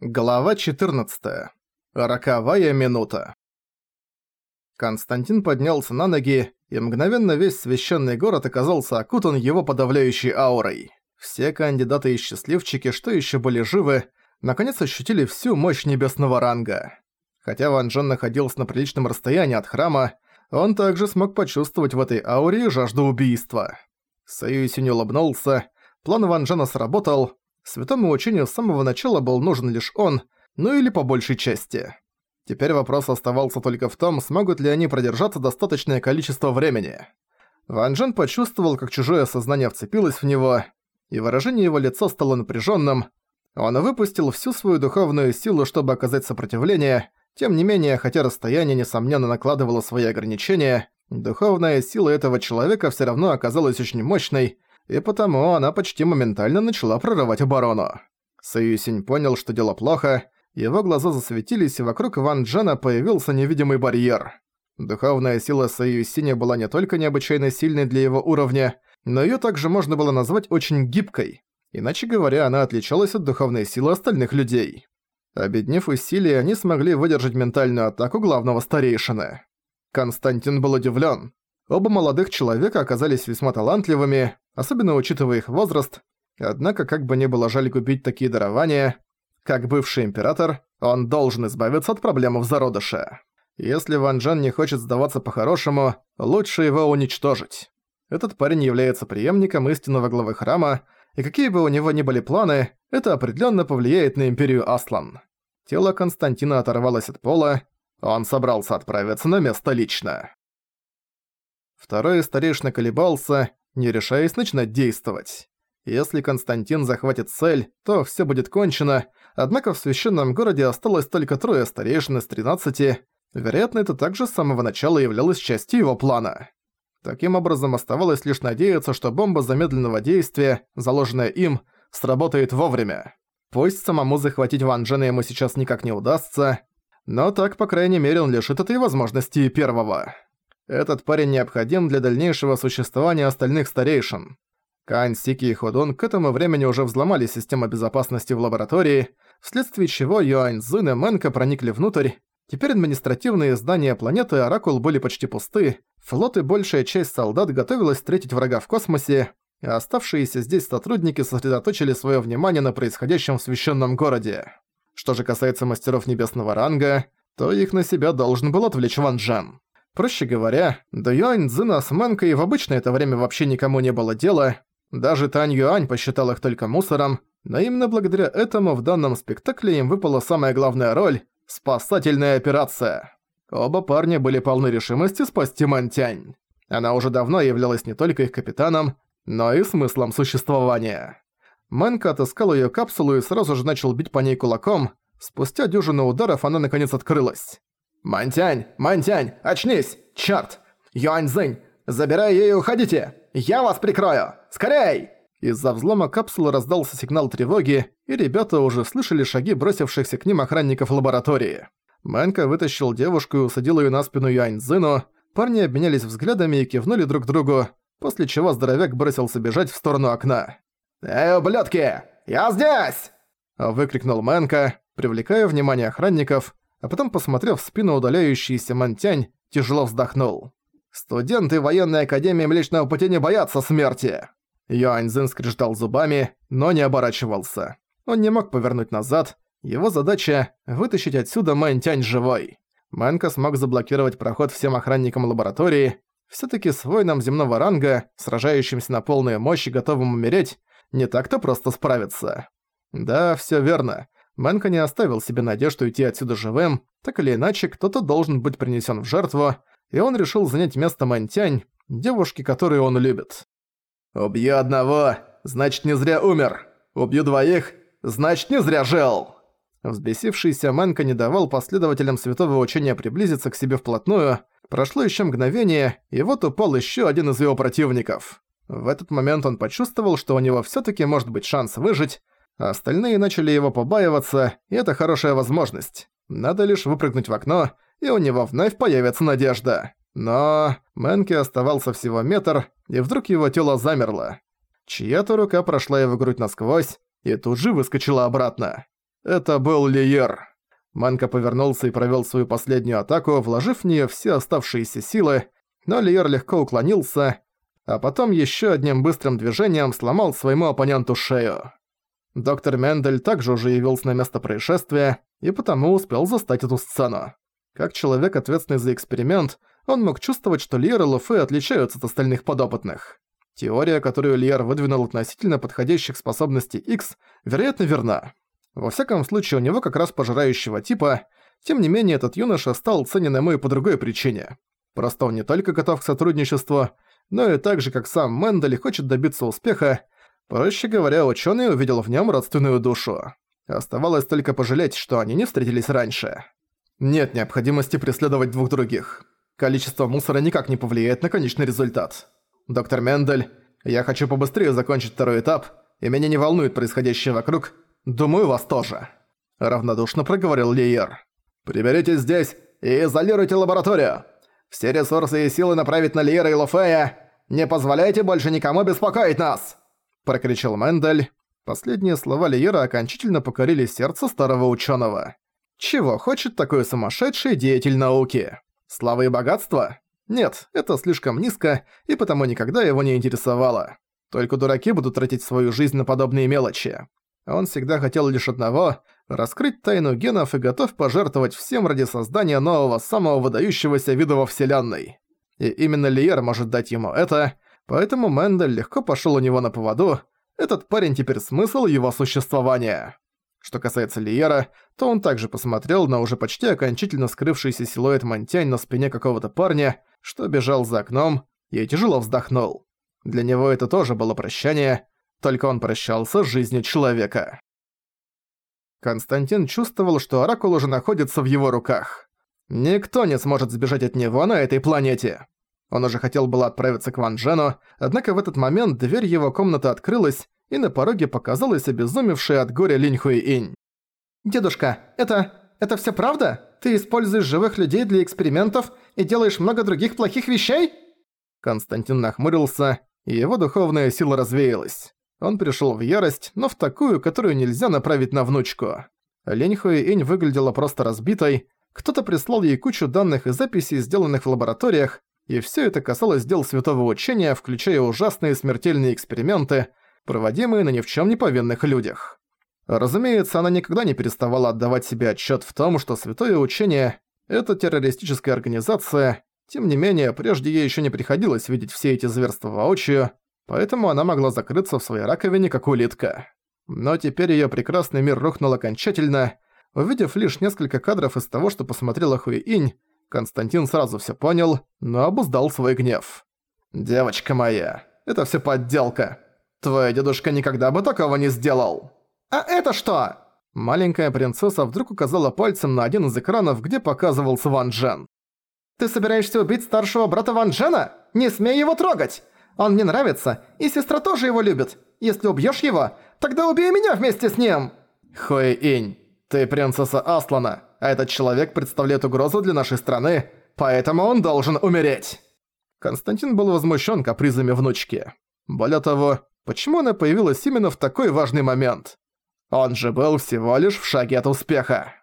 Глава 14. Роковая минута. Константин поднялся на ноги, и мгновенно весь священный город оказался окутан его подавляющей аурой. Все кандидаты и счастливчики, что еще были живы, наконец ощутили всю мощь небесного ранга. Хотя Ван Джен находился на приличном расстоянии от храма, он также смог почувствовать в этой ауре жажду убийства. Союзень улыбнулся, план Ван Джена сработал, Святому учению с самого начала был нужен лишь он, ну или по большей части. Теперь вопрос оставался только в том, смогут ли они продержаться достаточное количество времени. Ван Джен почувствовал, как чужое сознание вцепилось в него, и выражение его лица стало напряженным. Он выпустил всю свою духовную силу, чтобы оказать сопротивление, тем не менее, хотя расстояние, несомненно, накладывало свои ограничения, духовная сила этого человека все равно оказалась очень мощной, и потому она почти моментально начала прорывать оборону. Союзень понял, что дело плохо, его глаза засветились, и вокруг Ван Джена появился невидимый барьер. Духовная сила Союзиня была не только необычайно сильной для его уровня, но её также можно было назвать очень гибкой. Иначе говоря, она отличалась от духовной силы остальных людей. Обеднев усилия, они смогли выдержать ментальную атаку главного старейшины. Константин был удивлен. Оба молодых человека оказались весьма талантливыми, особенно учитывая их возраст, однако как бы ни было жаль губить такие дарования, как бывший император, он должен избавиться от проблем в зародыше. Если Ван Джен не хочет сдаваться по-хорошему, лучше его уничтожить. Этот парень является преемником истинного главы храма, и какие бы у него ни были планы, это определенно повлияет на империю Аслан. Тело Константина оторвалось от пола, он собрался отправиться на место лично. Второй старейшина колебался, не решаясь начинать действовать. Если Константин захватит цель, то все будет кончено, однако в священном городе осталось только трое старейшин из 13, вероятно, это также с самого начала являлось частью его плана. Таким образом, оставалось лишь надеяться, что бомба замедленного действия, заложенная им, сработает вовремя. Пусть самому захватить Ван Джена ему сейчас никак не удастся, но так, по крайней мере, он лишит этой возможности первого. Этот парень необходим для дальнейшего существования остальных старейшин. Кань, Сики и Ходун к этому времени уже взломали систему безопасности в лаборатории, вследствие чего Юань Цзин и Мэнка проникли внутрь. Теперь административные здания планеты Оракул были почти пусты, флот и большая часть солдат готовилась встретить врага в космосе, а оставшиеся здесь сотрудники сосредоточили свое внимание на происходящем в священном городе. Что же касается мастеров небесного ранга, то их на себя должен был отвлечь Ван Джен. Проще говоря, до Юань Цзина с Мэнкой в обычное это время вообще никому не было дела, даже Тань Юань посчитал их только мусором, но именно благодаря этому в данном спектакле им выпала самая главная роль – спасательная операция. Оба парня были полны решимости спасти Мантянь. Она уже давно являлась не только их капитаном, но и смыслом существования. Мэнка отыскал её капсулу и сразу же начал бить по ней кулаком. Спустя дюжину ударов она наконец открылась. «Мантянь! Мантянь! Очнись! Чёрт! Юаньзинь! Забирай её и уходите! Я вас прикрою! Скорей!» Из-за взлома капсулы раздался сигнал тревоги, и ребята уже слышали шаги бросившихся к ним охранников лаборатории. Мэнка вытащил девушку и усадил её на спину Юаньзину. Парни обменялись взглядами и кивнули друг другу, после чего здоровяк бросился бежать в сторону окна. «Эй, ублюдки! Я здесь!» Выкрикнул Мэнка, привлекая внимание охранников, а потом, посмотрев в спину удаляющийся Мантянь, тяжело вздохнул. «Студенты военной академии Млечного Пути не боятся смерти!» Юаньзин скрежетал зубами, но не оборачивался. Он не мог повернуть назад. Его задача — вытащить отсюда Мантянь живой. Мэнка смог заблокировать проход всем охранникам лаборатории. Всё-таки с воином земного ранга, сражающимся на полную мощь и готовым умереть, не так-то просто справиться. Да, всё верно. Мэнка не оставил себе надежду идти отсюда живым, так или иначе кто-то должен быть принесен в жертву, и он решил занять место Мантянь, девушки, которую он любит. «Убью одного, значит не зря умер. Убью двоих, значит не зря жил!» Взбесившийся Мэнка не давал последователям святого учения приблизиться к себе вплотную. Прошло еще мгновение, и вот упал еще один из его противников. В этот момент он почувствовал, что у него все таки может быть шанс выжить, Остальные начали его побаиваться, и это хорошая возможность. Надо лишь выпрыгнуть в окно, и у него вновь появится надежда. Но Мэнки оставался всего метр, и вдруг его тело замерло. Чья-то рука прошла его грудь насквозь, и тут же выскочила обратно. Это был Лиер. Манка повернулся и провёл свою последнюю атаку, вложив в неё все оставшиеся силы, но Лиер легко уклонился, а потом ещё одним быстрым движением сломал своему оппоненту шею. Доктор Мендель также уже явился на место происшествия и потому успел застать эту сцену. Как человек, ответственный за эксперимент, он мог чувствовать, что Лиер и Луфе отличаются от остальных подопытных. Теория, которую Лиер выдвинул относительно подходящих способностей X, вероятно, верна. Во всяком случае, у него как раз пожирающего типа, тем не менее, этот юноша стал ценен ему и по другой причине. Просто он не только готов к сотрудничеству, но и так же, как сам Мендель, хочет добиться успеха, проще говоря, ученый увидел в нем родственную душу. Оставалось только пожалеть, что они не встретились раньше. Нет необходимости преследовать двух других. Количество мусора никак не повлияет на конечный результат. Доктор Мендель, я хочу побыстрее закончить второй этап, и меня не волнует происходящее вокруг, Думаю, вас тоже. Равнодушно проговорил Лиер. Приберитесь здесь и изолируйте лабораторию. Все ресурсы и силы направить на Лиера и Лофея. Не позволяйте больше никому беспокоить нас!» Прокричал Мендель. Последние слова Лиера окончательно покорили сердце старого ученого. Чего хочет такой сумасшедший деятель науки? Славы и богатства? Нет, это слишком низко, и потому никогда его не интересовало. Только дураки будут тратить свою жизнь на подобные мелочи. Он всегда хотел лишь одного – раскрыть тайну генов и готов пожертвовать всем ради создания нового, самого выдающегося вида во Вселенной. И именно Лиер может дать ему это, поэтому Мендель легко пошёл у него на поводу. Этот парень теперь смысл его существования. Что касается Лиера, то он также посмотрел на уже почти окончательно скрывшийся силуэт Монтянь на спине какого-то парня, что бежал за окном, и тяжело вздохнул. Для него это тоже было прощание – только он прощался с жизнью человека. Константин чувствовал, что Оракул уже находится в его руках. Никто не сможет сбежать от него на этой планете. Он уже хотел было отправиться к Ван Джену, однако в этот момент дверь его комнаты открылась, и на пороге показалась обезумевшая от горя Линь Хуи Инь. «Дедушка, это... это всё правда? Ты используешь живых людей для экспериментов и делаешь много других плохих вещей?» Константин нахмурился, и его духовная сила развеялась. Он пришел в ярость, но в такую, которую нельзя направить на внучку. Лень Хуэинь выглядела просто разбитой, кто-то прислал ей кучу данных и записей, сделанных в лабораториях, и все это касалось дел святого учения, включая ужасные смертельные эксперименты, проводимые на ни в чем не повинных людях. Разумеется, она никогда не переставала отдавать себе отчет в том, что святое учение – это террористическая организация, тем не менее, прежде ей еще не приходилось видеть все эти зверства воочию, поэтому она могла закрыться в своей раковине, как улитка. Но теперь её прекрасный мир рухнул окончательно. Увидев лишь несколько кадров из того, что посмотрела Хуи-Инь, Константин сразу всё понял, но обуздал свой гнев. «Девочка моя, это всё подделка. Твой дедушка никогда бы такого не сделал». «А это что?» Маленькая принцесса вдруг указала пальцем на один из экранов, где показывался Ван Джен. «Ты собираешься убить старшего брата Ван Джена? Не смей его трогать! Он мне нравится, и сестра тоже его любит. Если убьёшь его, тогда убей меня вместе с ним!» «Хуэй-инь, ты принцесса Аслана, а этот человек представляет угрозу для нашей страны, поэтому он должен умереть!» Константин был возмущен капризами внучки. Более того, почему она появилась именно в такой важный момент? Он же был всего лишь в шаге от успеха.